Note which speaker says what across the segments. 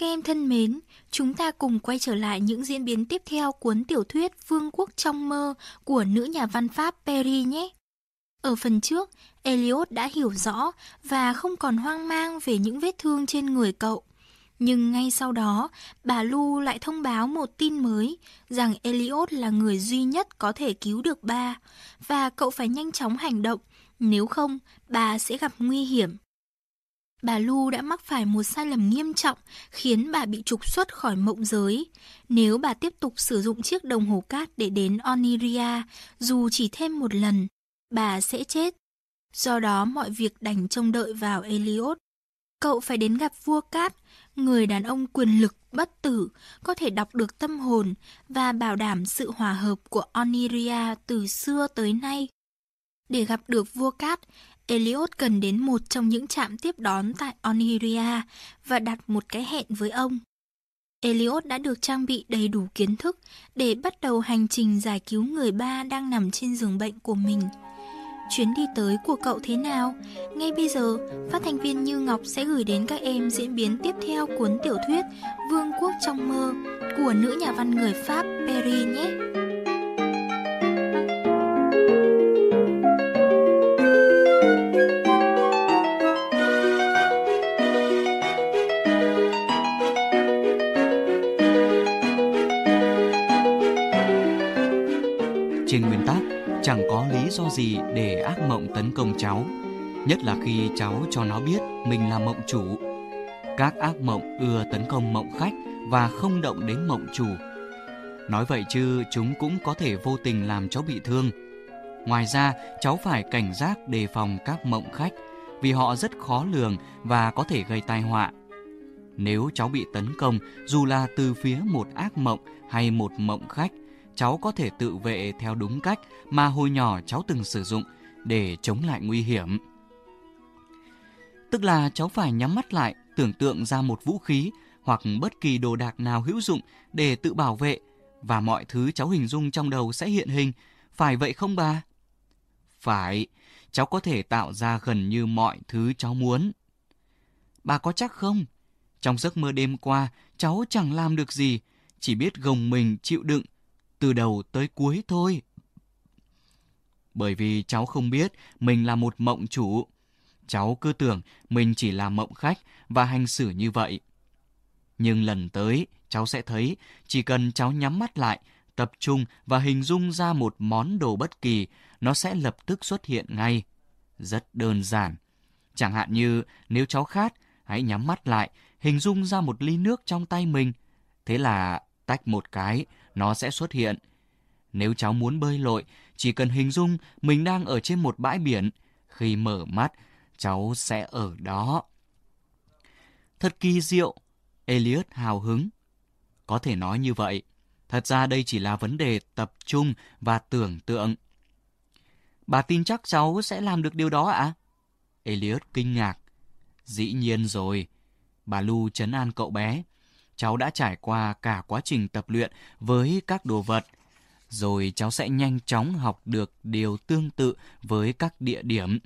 Speaker 1: Các em thân mến, chúng ta cùng quay trở lại những diễn biến tiếp theo cuốn tiểu thuyết Vương quốc trong mơ của nữ nhà văn Pháp Perry nhé. Ở phần trước, Elliot đã hiểu rõ và không còn hoang mang về những vết thương trên người cậu. Nhưng ngay sau đó, bà Lu lại thông báo một tin mới rằng Elliot là người duy nhất có thể cứu được ba và cậu phải nhanh chóng hành động, nếu không bà sẽ gặp nguy hiểm. Bà Lu đã mắc phải một sai lầm nghiêm trọng khiến bà bị trục xuất khỏi mộng giới. Nếu bà tiếp tục sử dụng chiếc đồng hồ cát để đến Oniria, dù chỉ thêm một lần, bà sẽ chết. Do đó mọi việc đành trông đợi vào Elliot. Cậu phải đến gặp vua cát, người đàn ông quyền lực bất tử, có thể đọc được tâm hồn và bảo đảm sự hòa hợp của Oniria từ xưa tới nay. Để gặp được vua cát, Elliot cần đến một trong những trạm tiếp đón tại Oniria và đặt một cái hẹn với ông. Elliot đã được trang bị đầy đủ kiến thức để bắt đầu hành trình giải cứu người ba đang nằm trên giường bệnh của mình. Chuyến đi tới của cậu thế nào? Ngay bây giờ, phát thanh viên Như Ngọc sẽ gửi đến các em diễn biến tiếp theo cuốn tiểu thuyết Vương quốc trong mơ của nữ nhà văn người Pháp Perry nhé.
Speaker 2: Gì để ác mộng tấn công cháu, nhất là khi cháu cho nó biết mình là mộng chủ. Các ác mộng ưa tấn công mộng khách và không động đến mộng chủ. Nói vậy chứ chúng cũng có thể vô tình làm cháu bị thương. Ngoài ra, cháu phải cảnh giác đề phòng các mộng khách vì họ rất khó lường và có thể gây tai họa. Nếu cháu bị tấn công, dù là từ phía một ác mộng hay một mộng khách, cháu có thể tự vệ theo đúng cách mà hồi nhỏ cháu từng sử dụng để chống lại nguy hiểm. Tức là cháu phải nhắm mắt lại, tưởng tượng ra một vũ khí hoặc bất kỳ đồ đạc nào hữu dụng để tự bảo vệ và mọi thứ cháu hình dung trong đầu sẽ hiện hình. Phải vậy không bà? Phải, cháu có thể tạo ra gần như mọi thứ cháu muốn. Bà có chắc không? Trong giấc mơ đêm qua, cháu chẳng làm được gì, chỉ biết gồng mình chịu đựng từ đầu tới cuối thôi. Bởi vì cháu không biết mình là một mộng chủ. Cháu cứ tưởng mình chỉ là mộng khách và hành xử như vậy. Nhưng lần tới, cháu sẽ thấy chỉ cần cháu nhắm mắt lại, tập trung và hình dung ra một món đồ bất kỳ, nó sẽ lập tức xuất hiện ngay. Rất đơn giản. Chẳng hạn như nếu cháu khát, hãy nhắm mắt lại, hình dung ra một ly nước trong tay mình. Thế là tách một cái, nó sẽ xuất hiện. Nếu cháu muốn bơi lội, chỉ cần hình dung mình đang ở trên một bãi biển. Khi mở mắt, cháu sẽ ở đó. Thật kỳ diệu, Elliot hào hứng. Có thể nói như vậy. Thật ra đây chỉ là vấn đề tập trung và tưởng tượng. Bà tin chắc cháu sẽ làm được điều đó ạ? À? Elliot kinh ngạc. Dĩ nhiên rồi. Bà Lu chấn an cậu bé cháu đã trải qua cả quá trình tập luyện với các đồ vật, rồi cháu sẽ nhanh chóng học được điều tương tự với các địa điểm.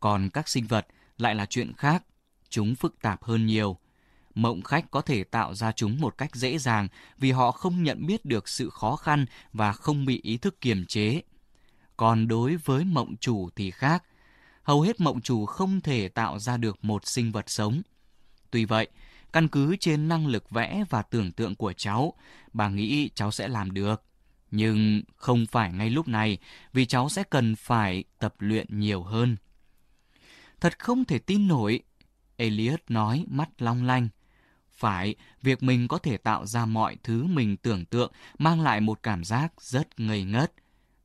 Speaker 2: Còn các sinh vật lại là chuyện khác, chúng phức tạp hơn nhiều. Mộng khách có thể tạo ra chúng một cách dễ dàng vì họ không nhận biết được sự khó khăn và không bị ý thức kiềm chế. Còn đối với mộng chủ thì khác, hầu hết mộng chủ không thể tạo ra được một sinh vật sống. Tuy vậy, Căn cứ trên năng lực vẽ và tưởng tượng của cháu, bà nghĩ cháu sẽ làm được. Nhưng không phải ngay lúc này, vì cháu sẽ cần phải tập luyện nhiều hơn. Thật không thể tin nổi, Elias nói mắt long lanh. Phải, việc mình có thể tạo ra mọi thứ mình tưởng tượng mang lại một cảm giác rất ngây ngất.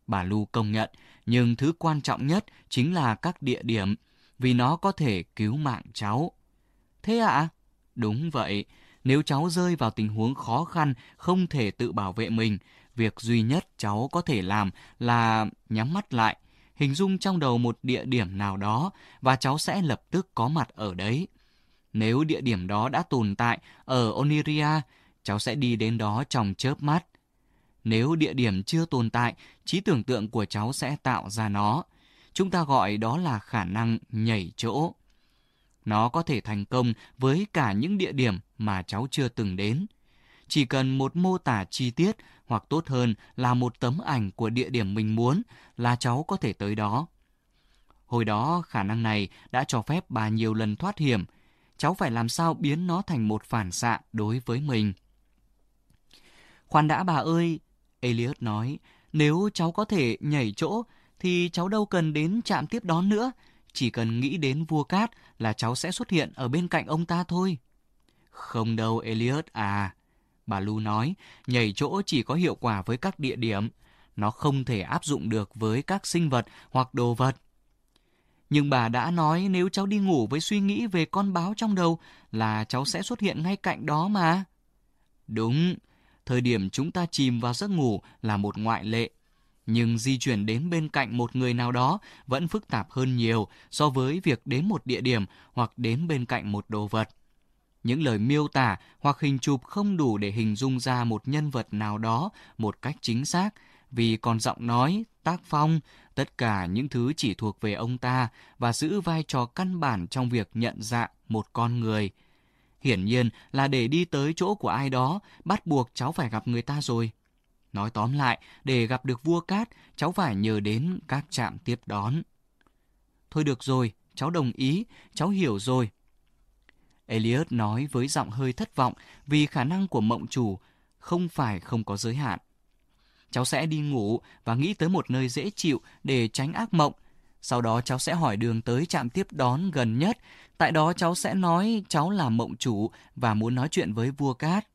Speaker 2: Bà Lu công nhận, nhưng thứ quan trọng nhất chính là các địa điểm, vì nó có thể cứu mạng cháu. Thế ạ? À? Đúng vậy, nếu cháu rơi vào tình huống khó khăn, không thể tự bảo vệ mình, việc duy nhất cháu có thể làm là nhắm mắt lại, hình dung trong đầu một địa điểm nào đó và cháu sẽ lập tức có mặt ở đấy. Nếu địa điểm đó đã tồn tại ở Oniria, cháu sẽ đi đến đó trong chớp mắt. Nếu địa điểm chưa tồn tại, trí tưởng tượng của cháu sẽ tạo ra nó. Chúng ta gọi đó là khả năng nhảy chỗ. Nó có thể thành công với cả những địa điểm mà cháu chưa từng đến. Chỉ cần một mô tả chi tiết hoặc tốt hơn là một tấm ảnh của địa điểm mình muốn là cháu có thể tới đó. Hồi đó khả năng này đã cho phép bà nhiều lần thoát hiểm. Cháu phải làm sao biến nó thành một phản xạ đối với mình. Khoan đã bà ơi, Elliot nói, nếu cháu có thể nhảy chỗ thì cháu đâu cần đến trạm tiếp đón nữa. Chỉ cần nghĩ đến vua cát là cháu sẽ xuất hiện ở bên cạnh ông ta thôi. Không đâu Elliot à. Bà Lu nói, nhảy chỗ chỉ có hiệu quả với các địa điểm. Nó không thể áp dụng được với các sinh vật hoặc đồ vật. Nhưng bà đã nói nếu cháu đi ngủ với suy nghĩ về con báo trong đầu là cháu sẽ xuất hiện ngay cạnh đó mà. Đúng, thời điểm chúng ta chìm vào giấc ngủ là một ngoại lệ. Nhưng di chuyển đến bên cạnh một người nào đó vẫn phức tạp hơn nhiều so với việc đến một địa điểm hoặc đến bên cạnh một đồ vật. Những lời miêu tả hoặc hình chụp không đủ để hình dung ra một nhân vật nào đó một cách chính xác, vì còn giọng nói, tác phong, tất cả những thứ chỉ thuộc về ông ta và giữ vai trò căn bản trong việc nhận dạng một con người. Hiển nhiên là để đi tới chỗ của ai đó, bắt buộc cháu phải gặp người ta rồi. Nói tóm lại, để gặp được vua cát, cháu phải nhờ đến các trạm tiếp đón. Thôi được rồi, cháu đồng ý, cháu hiểu rồi. Elliot nói với giọng hơi thất vọng vì khả năng của mộng chủ không phải không có giới hạn. Cháu sẽ đi ngủ và nghĩ tới một nơi dễ chịu để tránh ác mộng. Sau đó cháu sẽ hỏi đường tới trạm tiếp đón gần nhất. Tại đó cháu sẽ nói cháu là mộng chủ và muốn nói chuyện với vua cát.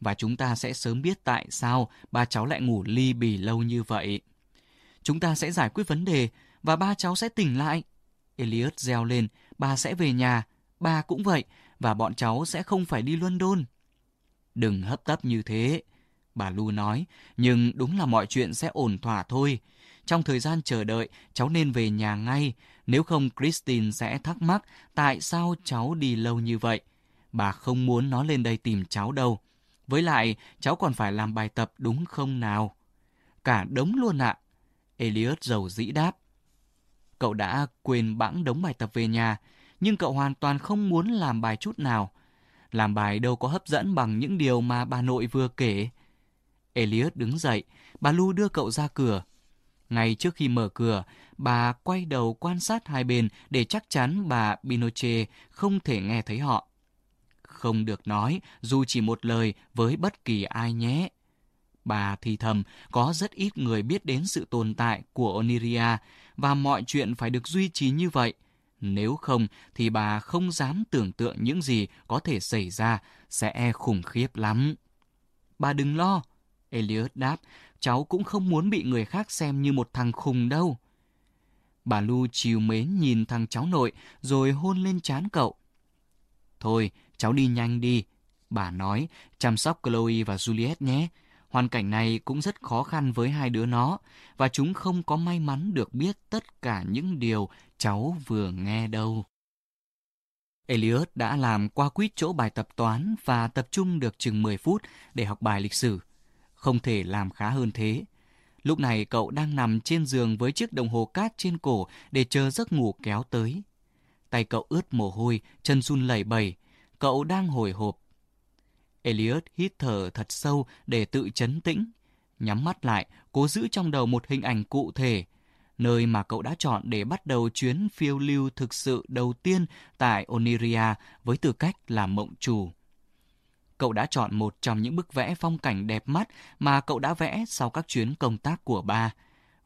Speaker 2: Và chúng ta sẽ sớm biết tại sao ba cháu lại ngủ ly bì lâu như vậy. Chúng ta sẽ giải quyết vấn đề và ba cháu sẽ tỉnh lại. Elliot reo lên, ba sẽ về nhà, ba cũng vậy, và bọn cháu sẽ không phải đi London. Đừng hấp tấp như thế, bà Lu nói, nhưng đúng là mọi chuyện sẽ ổn thỏa thôi. Trong thời gian chờ đợi, cháu nên về nhà ngay, nếu không Christine sẽ thắc mắc tại sao cháu đi lâu như vậy. Bà không muốn nó lên đây tìm cháu đâu. Với lại, cháu còn phải làm bài tập đúng không nào? Cả đống luôn ạ. À. Elliot giàu dĩ đáp. Cậu đã quên bẵng đống bài tập về nhà, nhưng cậu hoàn toàn không muốn làm bài chút nào. Làm bài đâu có hấp dẫn bằng những điều mà bà nội vừa kể. Elliot đứng dậy, bà Lu đưa cậu ra cửa. Ngay trước khi mở cửa, bà quay đầu quan sát hai bên để chắc chắn bà Pinochet không thể nghe thấy họ. Không được nói, dù chỉ một lời với bất kỳ ai nhé. Bà thì thầm, có rất ít người biết đến sự tồn tại của Oniria và mọi chuyện phải được duy trì như vậy. Nếu không thì bà không dám tưởng tượng những gì có thể xảy ra sẽ khủng khiếp lắm. Bà đừng lo, Elliot đáp, cháu cũng không muốn bị người khác xem như một thằng khùng đâu. Bà Lu chiều mến nhìn thằng cháu nội rồi hôn lên trán cậu. Thôi, cháu đi nhanh đi. Bà nói, chăm sóc Chloe và Juliet nhé. Hoàn cảnh này cũng rất khó khăn với hai đứa nó và chúng không có may mắn được biết tất cả những điều cháu vừa nghe đâu. Elliot đã làm qua quýt chỗ bài tập toán và tập trung được chừng 10 phút để học bài lịch sử. Không thể làm khá hơn thế. Lúc này cậu đang nằm trên giường với chiếc đồng hồ cát trên cổ để chờ giấc ngủ kéo tới. Tay cậu ướt mồ hôi, chân run lẩy bẩy. Cậu đang hồi hộp. Elliot hít thở thật sâu để tự chấn tĩnh. Nhắm mắt lại, cố giữ trong đầu một hình ảnh cụ thể. Nơi mà cậu đã chọn để bắt đầu chuyến phiêu lưu thực sự đầu tiên tại Oniria với tư cách là mộng chủ cậu đã chọn một trong những bức vẽ phong cảnh đẹp mắt mà cậu đã vẽ sau các chuyến công tác của ba,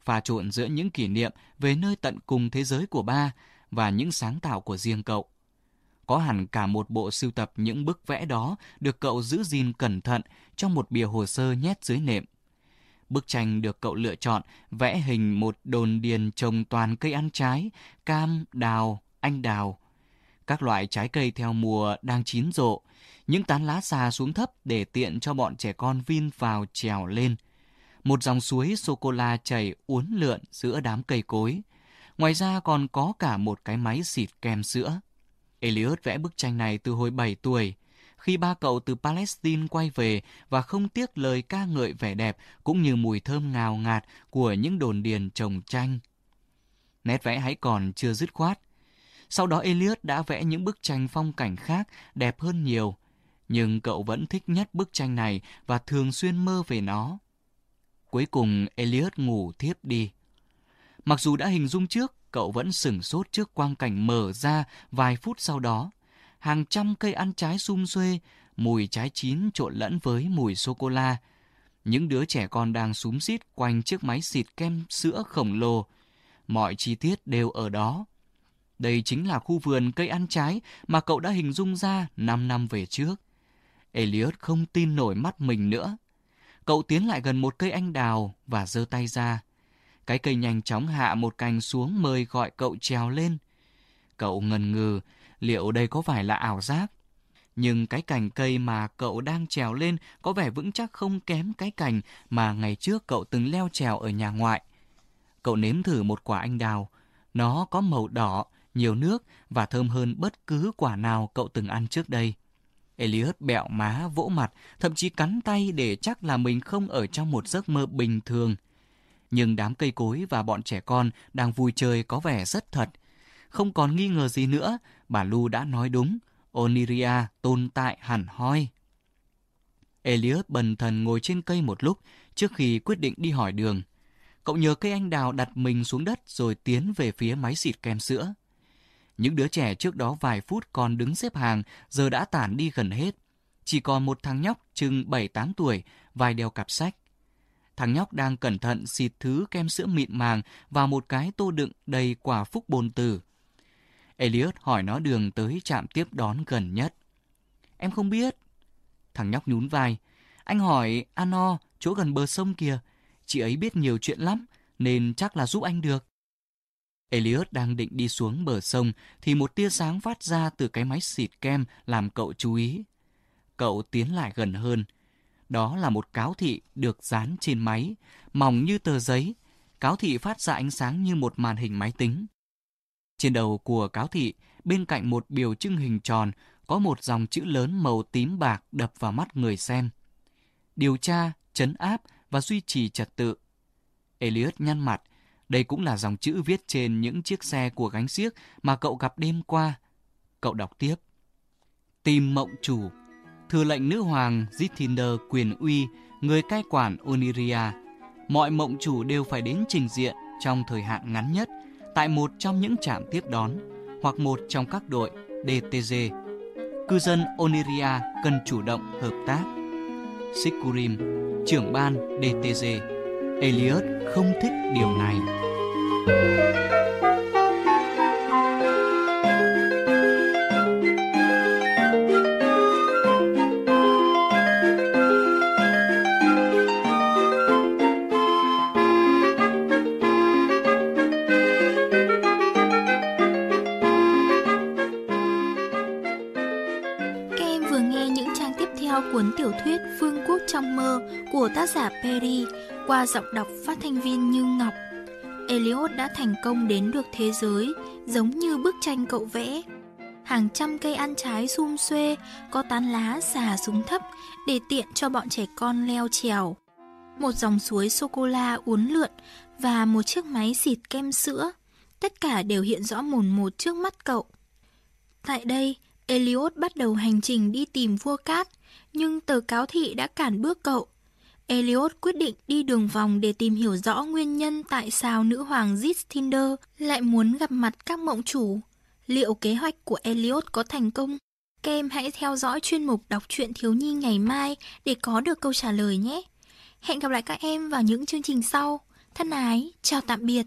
Speaker 2: pha trộn giữa những kỷ niệm về nơi tận cùng thế giới của ba và những sáng tạo của riêng cậu. Có hẳn cả một bộ sưu tập những bức vẽ đó được cậu giữ gìn cẩn thận trong một bìa hồ sơ nhét dưới nệm. Bức tranh được cậu lựa chọn vẽ hình một đồn điền trồng toàn cây ăn trái, cam, đào, anh đào. Các loại trái cây theo mùa đang chín rộ, những tán lá xà xuống thấp để tiện cho bọn trẻ con vin vào trèo lên. Một dòng suối sô-cô-la chảy uốn lượn giữa đám cây cối. Ngoài ra còn có cả một cái máy xịt kem sữa. Elliot vẽ bức tranh này từ hồi 7 tuổi. Khi ba cậu từ Palestine quay về và không tiếc lời ca ngợi vẻ đẹp cũng như mùi thơm ngào ngạt của những đồn điền trồng tranh. Nét vẽ hãy còn chưa dứt khoát. Sau đó Elliot đã vẽ những bức tranh phong cảnh khác đẹp hơn nhiều. Nhưng cậu vẫn thích nhất bức tranh này và thường xuyên mơ về nó. Cuối cùng Elliot ngủ thiếp đi. Mặc dù đã hình dung trước, cậu vẫn sửng sốt trước quang cảnh mở ra vài phút sau đó. Hàng trăm cây ăn trái sum xuê, mùi trái chín trộn lẫn với mùi sô-cô-la. Những đứa trẻ con đang súm xít quanh chiếc máy xịt kem sữa khổng lồ. Mọi chi tiết đều ở đó. Đây chính là khu vườn cây ăn trái mà cậu đã hình dung ra 5 năm về trước. Elliot không tin nổi mắt mình nữa. Cậu tiến lại gần một cây anh đào và giơ tay ra. Cái cây nhanh chóng hạ một cành xuống mời gọi cậu trèo lên. Cậu ngần ngừ, liệu đây có phải là ảo giác? Nhưng cái cành cây mà cậu đang trèo lên có vẻ vững chắc không kém cái cành mà ngày trước cậu từng leo trèo ở nhà ngoại. Cậu nếm thử một quả anh đào. Nó có màu đỏ, nhiều nước và thơm hơn bất cứ quả nào cậu từng ăn trước đây. Elliot bẹo má, vỗ mặt, thậm chí cắn tay để chắc là mình không ở trong một giấc mơ bình thường. Nhưng đám cây cối và bọn trẻ con đang vui chơi có vẻ rất thật. Không còn nghi ngờ gì nữa, bà Lu đã nói đúng. Oniria tồn tại hẳn hoi. Elliot bần thần ngồi trên cây một lúc trước khi quyết định đi hỏi đường. Cậu nhờ cây anh đào đặt mình xuống đất rồi tiến về phía máy xịt kem sữa. Những đứa trẻ trước đó vài phút còn đứng xếp hàng giờ đã tản đi gần hết. Chỉ còn một thằng nhóc chừng 7-8 tuổi, vài đeo cặp sách. Thằng nhóc đang cẩn thận xịt thứ kem sữa mịn màng vào một cái tô đựng đầy quả phúc bồn tử. Elliot hỏi nó đường tới trạm tiếp đón gần nhất. Em không biết. Thằng nhóc nhún vai. Anh hỏi Ano, chỗ gần bờ sông kìa. Chị ấy biết nhiều chuyện lắm, nên chắc là giúp anh được. Elliot đang định đi xuống bờ sông thì một tia sáng phát ra từ cái máy xịt kem làm cậu chú ý. Cậu tiến lại gần hơn. Đó là một cáo thị được dán trên máy, mỏng như tờ giấy. Cáo thị phát ra ánh sáng như một màn hình máy tính. Trên đầu của cáo thị, bên cạnh một biểu trưng hình tròn, có một dòng chữ lớn màu tím bạc đập vào mắt người xem. Điều tra, chấn áp và duy trì trật tự. Elliot nhăn mặt, đây cũng là dòng chữ viết trên những chiếc xe của gánh xiếc mà cậu gặp đêm qua. Cậu đọc tiếp. Tìm mộng chủ. Thừa lệnh nữ hoàng Zithinder quyền uy, người cai quản Oniria. Mọi mộng chủ đều phải đến trình diện trong thời hạn ngắn nhất tại một trong những trạm tiếp đón hoặc một trong các đội DTG. Cư dân Oniria cần chủ động hợp tác. Sikurim, trưởng ban DTG Elliot không thích điều này.
Speaker 1: cuốn Perry qua giọng đọc phát thanh viên Như Ngọc. Elliot đã thành công đến được thế giới giống như bức tranh cậu vẽ. Hàng trăm cây ăn trái sum xuê có tán lá xà xuống thấp để tiện cho bọn trẻ con leo trèo. Một dòng suối sô-cô-la uốn lượn và một chiếc máy xịt kem sữa. Tất cả đều hiện rõ mồn một trước mắt cậu. Tại đây, Elliot bắt đầu hành trình đi tìm vua cát, nhưng tờ cáo thị đã cản bước cậu. Elliot quyết định đi đường vòng để tìm hiểu rõ nguyên nhân tại sao nữ hoàng Zithinder lại muốn gặp mặt các mộng chủ. Liệu kế hoạch của Elliot có thành công? Các em hãy theo dõi chuyên mục đọc truyện thiếu nhi ngày mai để có được câu trả lời nhé. Hẹn gặp lại các em vào những chương trình sau. Thân ái, chào tạm biệt.